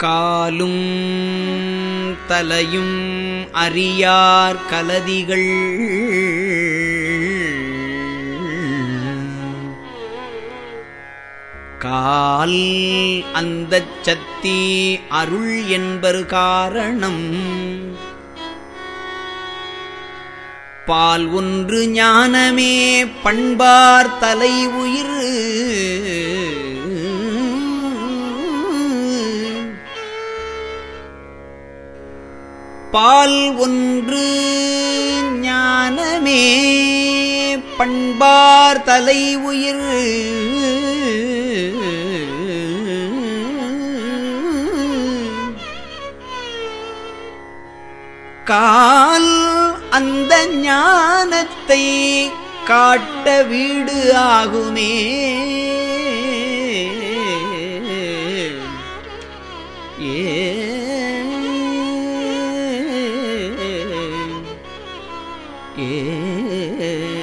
காலும் தலையும் அறியார் கலதிகள். கால் அந்த சத்தி அருள் என்பது காரணம். பால் ஒன்று ஞானமே பண்பார் தலை உயிர். பால் ஒன்று ஞானமே பண்பார் தலை உயிர். கால் அந்த ஞானத்தை காட்ட வீடு ஆகுமே. ஏ के